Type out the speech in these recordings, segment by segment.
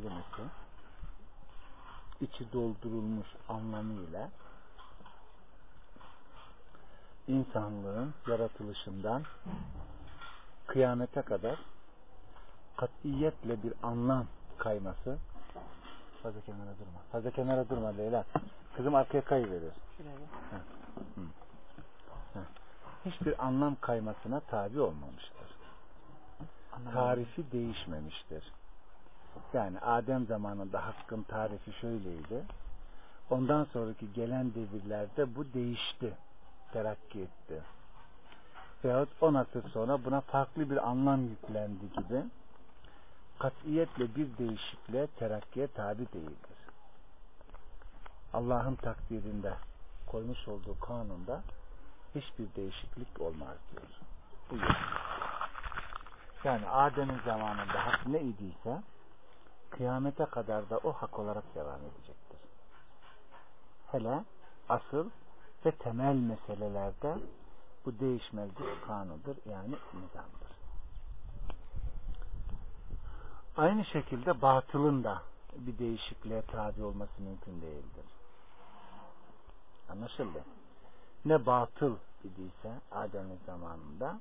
kelimesi içi doldurulmuş anlamıyla insanlığın yaratılışından kıyamete kadar katiyetle bir anlam kayması fazla kenara durma. Fazla kenara durma Leyla. Kızım arkaya kayıverir. Hiçbir anlam kaymasına tabi olmamıştır. Tarifi değişmemiştir. Yani Adem zamanında hakkın tarifi şöyleydi. Ondan sonraki gelen devirlerde bu değişti. Terakki etti. Veyahut on asır sonra buna farklı bir anlam yüklendi gibi katiyetle bir değişikliğe terakkiye tabi değildir. Allah'ın takdirinde koymuş olduğu kanunda hiçbir değişiklik olmaz diyor. Yani Adem'in zamanında hak ne idiyse kıyamete kadar da o hak olarak devam edecektir. Hele asıl ve temel meselelerde bu değişmez bir kanudur yani nizamdır. Aynı şekilde batılın da bir değişikliğe tabi olması mümkün değildir. Anlaşıldı. Ne batıl idiyse Adem'in zamanında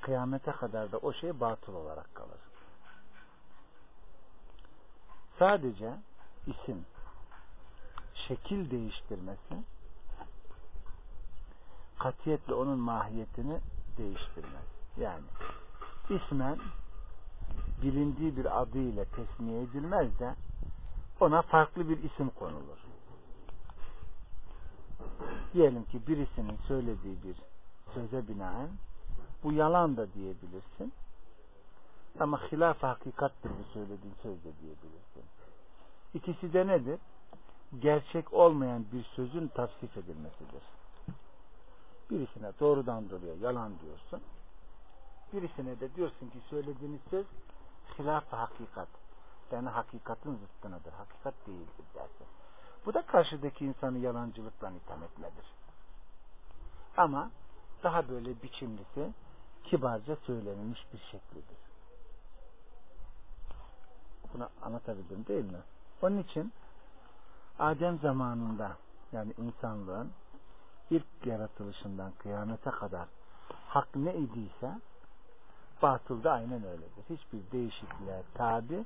kıyamete kadar da o şey batıl olarak kalır. Sadece isim şekil değiştirmesi katiyetle onun mahiyetini değiştirmez. Yani ismen bilindiği bir adıyla tesmiye edilmez de ona farklı bir isim konulur. Diyelim ki birisinin söylediği bir söze binaen bu yalan da diyebilirsin. Ama hilaf hakikattir bu söylediğin söz de diyebilirsin. İkisi de nedir? Gerçek olmayan bir sözün tavsif edilmesidir. Birisine doğrudan doğruya yalan diyorsun. Birisine de diyorsun ki söylediğiniz söz hilaf hakikat. Yani hakikatin zıttınadır. Hakikat değildir dersin. Bu da karşıdaki insanı yalancılıkla itham etmedir. Ama daha böyle biçimlisi kibarca söylenilmiş bir şeklidir. Bunu anlatabildim değil mi? Onun için Adem zamanında yani insanlığın ilk yaratılışından kıyamete kadar hak ne idiyse batıl da aynen öyledir. Hiçbir değişikliğe tabi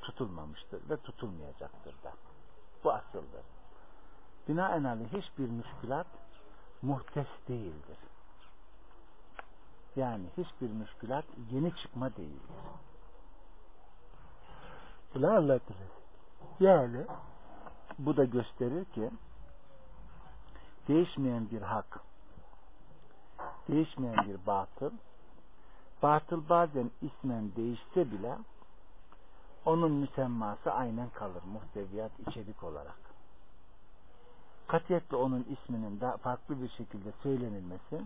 tutulmamıştır ve tutulmayacaktır da. Bu asıldır. Binaenaleyh hiçbir müşkülat muhtes değildir. Yani hiçbir müşkülat yeni çıkma değildir. Anlatırız. Yani bu da gösterir ki değişmeyen bir hak, değişmeyen bir batıl, batıl bazen ismen değişse bile onun müsemması aynen kalır muhteviyat içerik olarak. Katiyetle onun isminin daha farklı bir şekilde söylenilmesi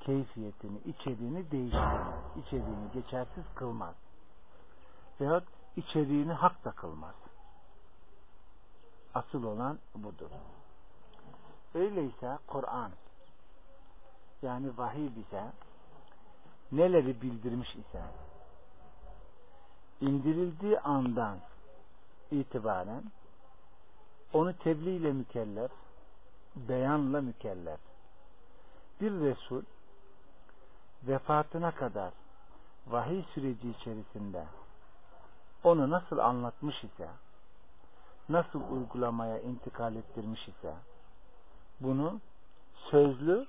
keyfiyetini, içeriğini değiştirmez. İçeriğini geçersiz kılmaz. Veyahut içeriğini hak da kılmaz. Asıl olan budur. Öyleyse Kur'an yani vahiy bize neleri bildirmiş ise indirildiği andan itibaren onu tebliğ ile mükellef beyanla mükellef bir Resul vefatına kadar vahiy süreci içerisinde onu nasıl anlatmış ise nasıl uygulamaya intikal ettirmiş ise bunu sözlü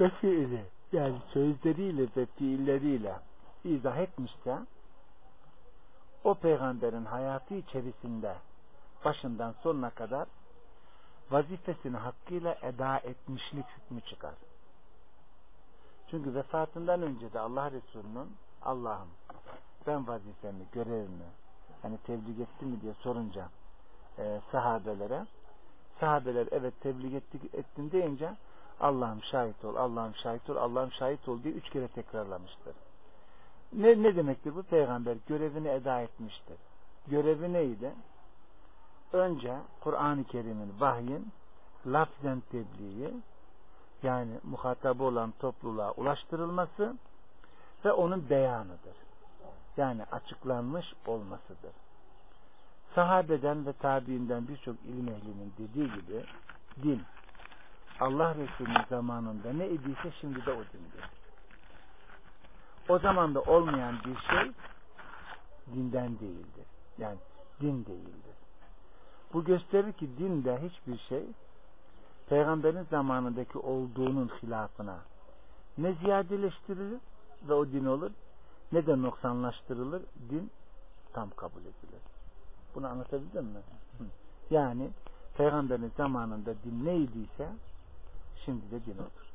ve fiili yani sözleriyle ve fiilleriyle izah etmişse o peygamberin hayatı içerisinde başından sonuna kadar vazifesini hakkıyla eda etmişlik hükmü çıkar. Çünkü vefatından önce de Allah Resulü'nün Allah'ım ben vazifemi, görevimi yani tebliğ etti mi diye sorunca e, sahabelere sahabeler evet tebliğ etti, ettin deyince Allah'ım şahit ol, Allah'ım şahit ol, Allah'ım şahit ol diye üç kere tekrarlamıştır. Ne, ne demektir bu? Peygamber görevini eda etmiştir. Görevi neydi? Önce Kur'an-ı Kerim'in vahyin lafzen tebliği yani muhatabı olan topluluğa ulaştırılması ve onun beyanıdır. Yani açıklanmış olmasıdır. Sahabeden ve tabiinden birçok ilim ehlinin dediği gibi din Allah Resulü'nün zamanında ne idiyse şimdi de o dindir. O zamanda olmayan bir şey dinden değildir. Yani din değildir. Bu gösterir ki dinde hiçbir şey peygamberin zamanındaki olduğunun hilafına ne ziyadeleştirilir ve o din olur ne de noksanlaştırılır din tam kabul edilir. Bunu anlatabildim mi? Yani peygamberin zamanında din neydiyse şimdi de din olur.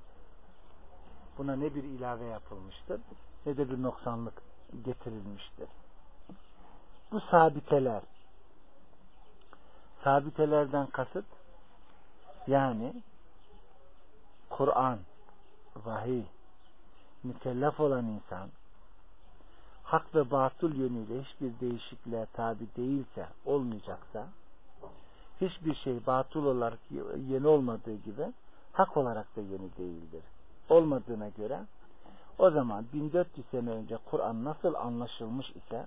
Buna ne bir ilave yapılmıştır ne de bir noksanlık getirilmiştir. Bu sabiteler sabitelerden kasıt yani Kur'an, vahiy, mükellef olan insan hak ve batıl yönüyle hiçbir değişikliğe tabi değilse, olmayacaksa hiçbir şey batıl olarak yeni olmadığı gibi hak olarak da yeni değildir. Olmadığına göre o zaman 1400 sene önce Kur'an nasıl anlaşılmış ise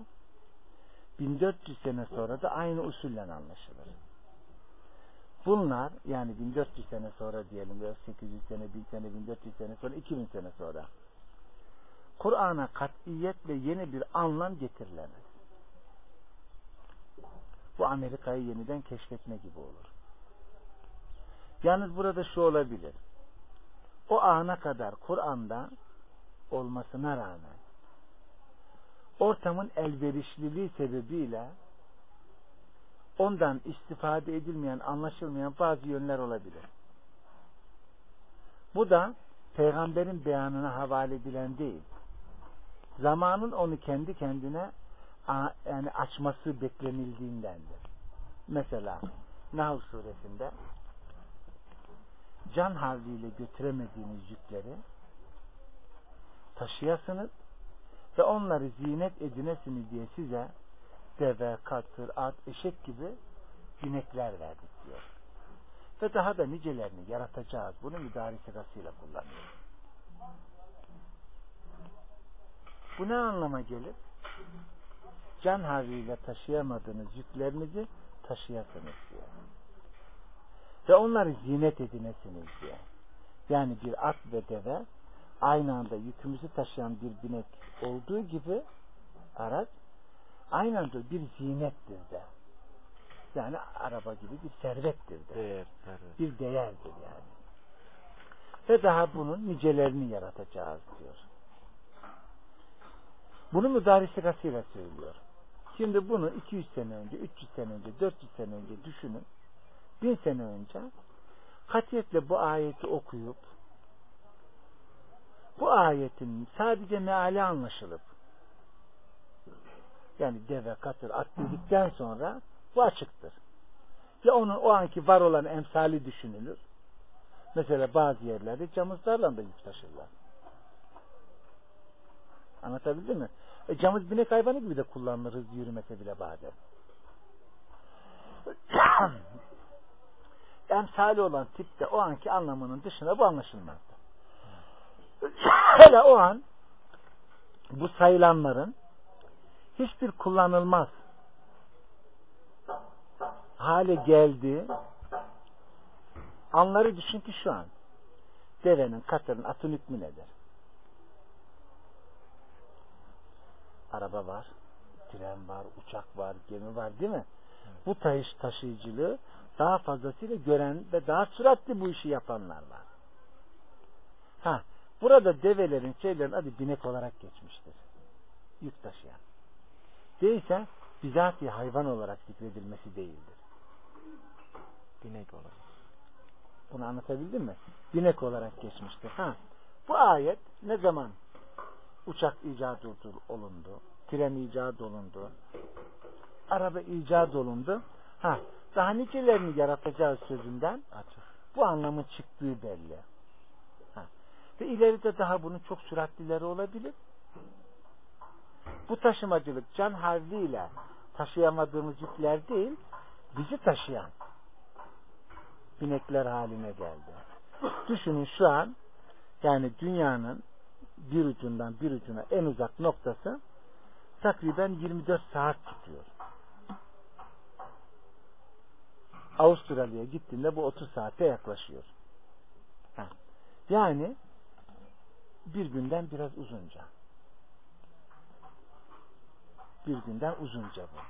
1400 sene sonra da aynı usulle anlaşılır. Bunlar yani 1400 sene sonra diyelim veya 800 sene, 1000 sene, 1400 sene sonra, 2000 sene sonra Kur'an'a katiyetle yeni bir anlam getirilemez. Bu Amerika'yı yeniden keşfetme gibi olur. Yalnız burada şu olabilir. O ana kadar Kur'an'da olmasına rağmen ortamın elverişliliği sebebiyle ondan istifade edilmeyen, anlaşılmayan bazı yönler olabilir. Bu da peygamberin beyanına havale edilen değil. Zamanın onu kendi kendine yani açması beklenildiğindendir. Mesela Nahl suresinde can havliyle götüremediğiniz yükleri taşıyasınız ve onları zinet edinesiniz diye size deve, katır, at, eşek gibi binekler verdik diyor. Ve daha da nicelerini yaratacağız. Bunu müdahale sırasıyla kullanıyor. Bu ne anlama gelir? Can havliyle taşıyamadığınız yüklerinizi taşıyasınız diyor. Ve onları zinet edinesiniz diyor. Yani bir at ve deve aynı anda yükümüzü taşıyan bir binek olduğu gibi araç aynı anda bir zinettir de. Yani araba gibi bir servettir de. Değer, servet. Bir değerdir yani. Ve daha bunun nicelerini yaratacağız diyor. Bunu müdarisirasıyla söylüyor. Şimdi bunu 200 sene önce, 300 sene önce, 400 sene önce düşünün. 1000 sene önce katiyetle bu ayeti okuyup bu ayetin sadece meali anlaşılıp yani deve, katır, at dedikten sonra bu açıktır. Ya onun o anki var olan emsali düşünülür. Mesela bazı yerlerde camızlarla da yük taşırlar. Anlatabildim mi? E, camız binek hayvanı gibi de kullanılır hızlı yürümese bile bazen. Emsali olan tipte o anki anlamının dışına bu anlaşılmazdı. Hele o an bu sayılanların hiçbir kullanılmaz hale geldi. Anları düşün ki şu an devenin, katırın, atın hükmü nedir? Araba var, tren var, uçak var, gemi var değil mi? Bu taş taşıyıcılığı daha fazlasıyla gören ve daha süratli bu işi yapanlar var. Ha, burada develerin, şeylerin adı binek olarak geçmiştir. Yük taşıyan. Değilse bizatihi hayvan olarak zikredilmesi değildir. Binek olarak. Bunu anlatabildim mi? Binek olarak geçmiştir. Ha, bu ayet ne zaman uçak icat olundu, tren icat olundu, araba icat olundu. Ha, daha nicelerini yaratacağız sözünden bu anlamın çıktığı belli. Ha. Ve ileride daha bunun çok süratlileri olabilir. Bu taşımacılık can havliyle taşıyamadığımız yükler değil, bizi taşıyan binekler haline geldi. Düşünün şu an yani dünyanın bir ucundan bir ucuna en uzak noktası takriben 24 saat tutuyor. Avustralya'ya gittiğinde bu 30 saate yaklaşıyor. Yani bir günden biraz uzunca. Bir günden uzunca bu.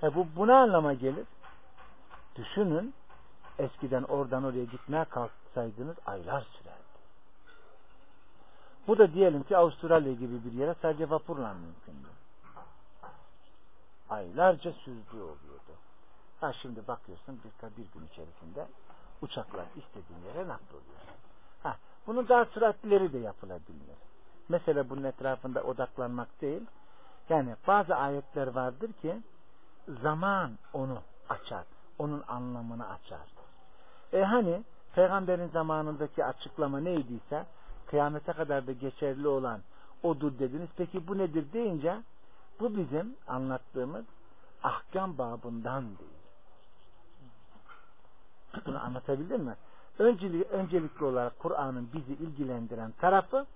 Ha, bu buna anlama gelir. Düşünün eskiden oradan oraya gitmeye kalksaydınız aylar sürerdi. Bu da diyelim ki Avustralya gibi bir yere sadece vapurla mümkündü. Aylarca sürdüğü oluyordu. Ha şimdi bakıyorsun bir, bir gün içerisinde uçaklar istediğin yere nakloluyor. Ha, bunun daha süratlileri de yapılabilir. Mesela bunun etrafında odaklanmak değil. Yani bazı ayetler vardır ki zaman onu açar. Onun anlamını açar. E hani peygamberin zamanındaki açıklama neydiyse kıyamete kadar da geçerli olan odur dediniz. Peki bu nedir deyince bu bizim anlattığımız ahkam babından değil. Bunu anlatabildim mi? Öncelikli, öncelikli olarak Kur'an'ın bizi ilgilendiren tarafı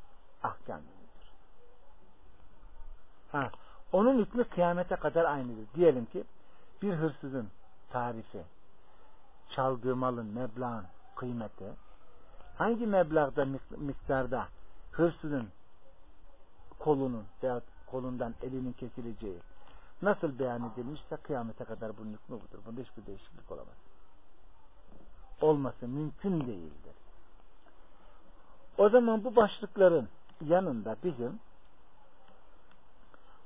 ahkamdır. Ha, onun hükmü kıyamete kadar aynıdır. Diyelim ki bir hırsızın tarifi, çaldığı malın, meblağın kıymeti, hangi meblağda, miktarda hırsızın kolunun veya kolundan elinin kesileceği nasıl beyan edilmişse kıyamete kadar bunun hükmü budur. Bunda hiçbir değişiklik olamaz. Olması mümkün değildir. O zaman bu başlıkların yanında bizim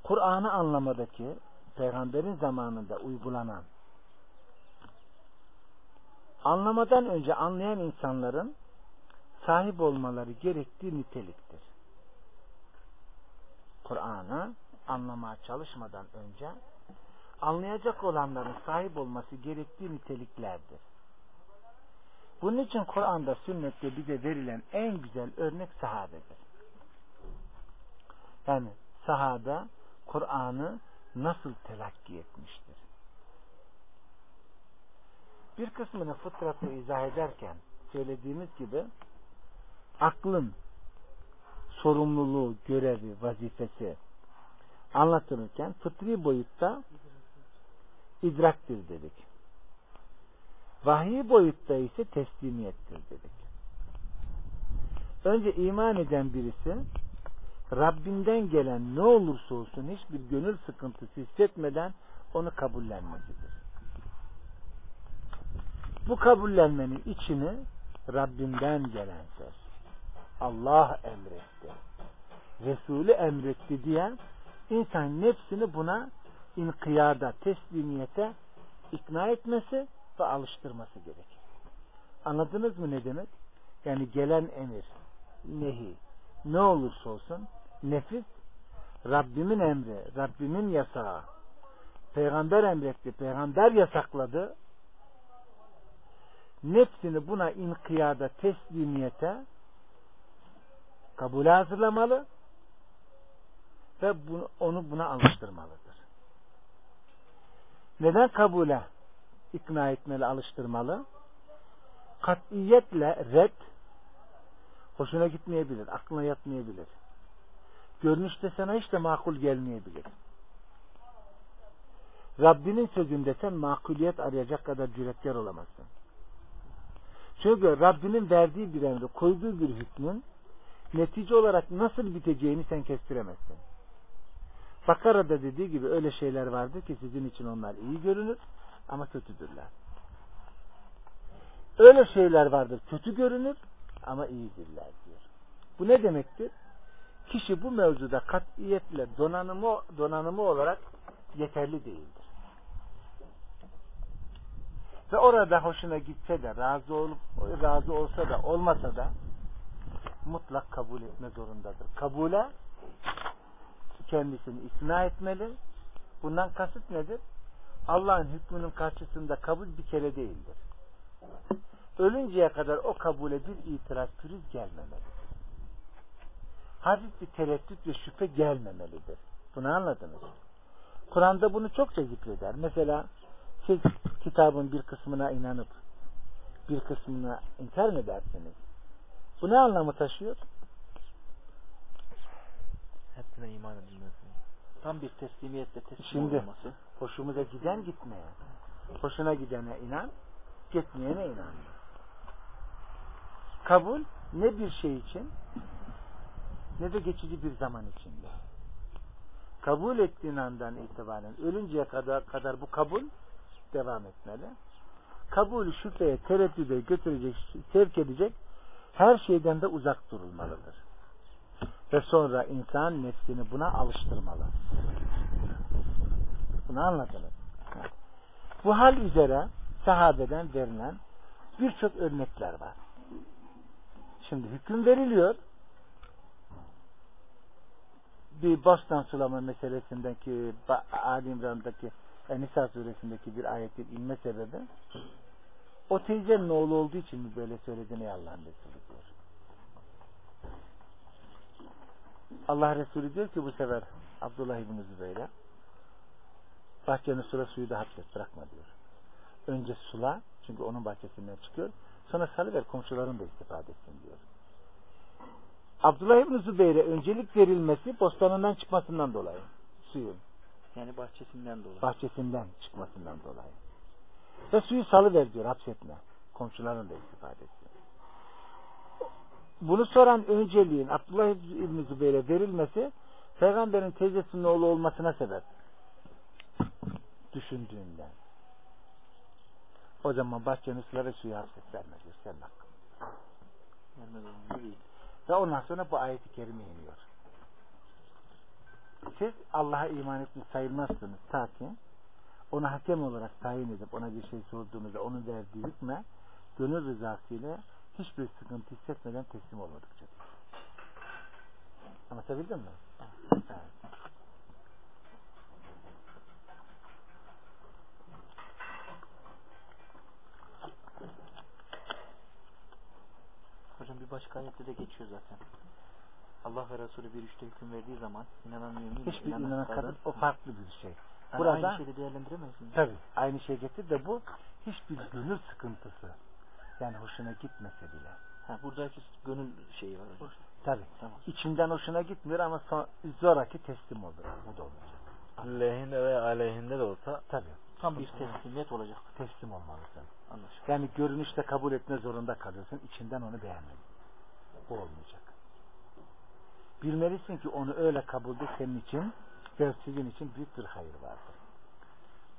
Kur'an'ı anlamadaki peygamberin zamanında uygulanan anlamadan önce anlayan insanların sahip olmaları gerektiği niteliktir. Kur'an'ı anlamaya çalışmadan önce anlayacak olanların sahip olması gerektiği niteliklerdir. Bunun için Kur'an'da sünnette bize verilen en güzel örnek sahabedir. Yani sahabe Kur'an'ı nasıl telakki etmiştir? Bir kısmını fıtratı izah ederken söylediğimiz gibi aklın sorumluluğu, görevi, vazifesi anlatılırken fıtri boyutta idraktir dedik. Vahiy boyutta ise teslimiyettir dedik. Önce iman eden birisi Rabbinden gelen ne olursa olsun hiçbir gönül sıkıntısı hissetmeden onu kabullenmesidir. Bu kabullenmenin içini Rabbinden gelen söz. Allah emretti. Resulü emretti diye insan nefsini buna inkiyada, teslimiyete ikna etmesi ve alıştırması gerekir. Anladınız mı ne demek? Yani gelen emir, nehi, ne olursa olsun nefis Rabbimin emri, Rabbimin yasağı, peygamber emretti, peygamber yasakladı. Nefsini buna inkiyada, teslimiyete kabule hazırlamalı ve bunu, onu buna alıştırmalıdır. Neden kabule ikna etmeli, alıştırmalı? Katiyetle red hoşuna gitmeyebilir, aklına yatmayabilir. Görünüşte sana hiç de makul gelmeyebilir. Rabbinin sözünde sen makuliyet arayacak kadar cüretkar olamazsın. Çünkü Rabbinin verdiği bir emri, koyduğu bir hükmün netice olarak nasıl biteceğini sen kestiremezsin. Bakara'da dediği gibi öyle şeyler vardır ki sizin için onlar iyi görünür ama kötüdürler. Öyle şeyler vardır kötü görünür ama iyidirler diyor. Bu ne demektir? Kişi bu mevzuda katiyetle donanımı, donanımı olarak yeterli değildir. Ve orada hoşuna gitse de razı olup razı olsa da olmasa da mutlak kabul etme zorundadır. Kabule kendisini ikna etmeli. Bundan kasıt nedir? Allah'ın hükmünün karşısında kabul bir kere değildir. Ölünceye kadar o kabule bir itiraz pürüz gelmemelidir. Hafif bir tereddüt ve şüphe gelmemelidir. Bunu anladınız? Kur'an'da bunu çokça zikreder. Mesela siz kitabın bir kısmına inanıp bir kısmına inkar mı edersiniz? Bu ne anlamı taşıyor? Hepsine iman edilmesi. Tam bir teslimiyetle teslim Şimdi- olması. Hoşumuza giden gitmeye. Hoşuna gidene inan, gitmeyene inan. Kabul ne bir şey için ne de geçici bir zaman içinde. Kabul ettiğin andan itibaren ölünceye kadar, kadar bu kabul devam etmeli. Kabulü şüpheye, tereddüde götürecek, sevk edecek her şeyden de uzak durulmalıdır. Ve sonra insan nefsini buna alıştırmalı. Bunu anladınız. Bu hal üzere sahabeden verilen birçok örnekler var. Şimdi hüküm veriliyor. Bir baştan sulama meselesindeki Ali İmran'daki e, Nisa suresindeki bir ayetin inme sebebi o teyzenin oğlu olduğu için mi böyle söylediğini Allah'ın Resulü diyor. Allah Resulü diyor ki bu sefer Abdullah İbni Zübeyir'e bahçenin sula suyu da hapset bırakma diyor. Önce sula çünkü onun bahçesinden çıkıyor. Sonra salıver komşuların da istifade etsin diyor. Abdullah İbni Zübeyir'e öncelik verilmesi bostanından çıkmasından dolayı. Suyun Yani bahçesinden dolayı. bahçesinden çıkmasından dolayı. Ve suyu salıver diyor hapsetme. Komşuların da istifade etsin. Bunu soran önceliğin Abdullah İbni Zübeyir'e verilmesi peygamberin teyzesinin oğlu olmasına sebep. Düşündüğünden. O zaman bahçenin suları suyu hapset verme diyor. Senin hakkın. Vermez. Ve ondan sonra bu ayeti kerime iniyor. Siz Allah'a iman etmiş sayılmazsınız ta ona hakem olarak tayin edip ona bir şey sorduğunuzda onun verdiği hükme gönül rızası ile hiçbir sıkıntı hissetmeden teslim olmadıkça. Anlatabildim mi? Evet. Hocam bir başka ayette de geçiyor zaten. Allah ve Resulü bir işte hüküm verdiği zaman inanan mümin Hiçbir inanan kadın o farklı bir şey. Yani Burada aynı şeyi değerlendiremez miyiz? tabi aynı şey getir de bu hiçbir gönül sıkıntısı. Yani hoşuna gitmese bile. Ha, buradaki gönül şeyi var hocam. Tabi. Tamam. İçinden hoşuna gitmiyor ama son, zoraki teslim olur. Bu da olacak. Lehinde veya aleyhinde de olsa Tabi. Tam bir teslimiyet olacak. Teslim olmalısın. Anlaşıldı. Yani görünüşte kabul etme zorunda kalıyorsun. İçinden onu beğenmelisin. Bu olmayacak. Bilmelisin ki onu öyle kabulde senin için ve sizin için büyük bir hayır vardır.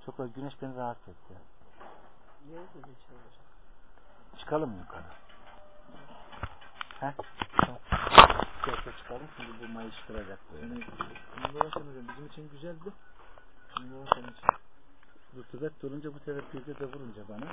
Çok az güneş beni rahatsız etti. Çıkalım mı yukarı? He? Gerçi çıkalım şimdi bu mayış kıracak böyle. Bunlar hocam bizim için güzeldi. Bunlar senin için. Rutubet durunca bu sefer pirde de vurunca bana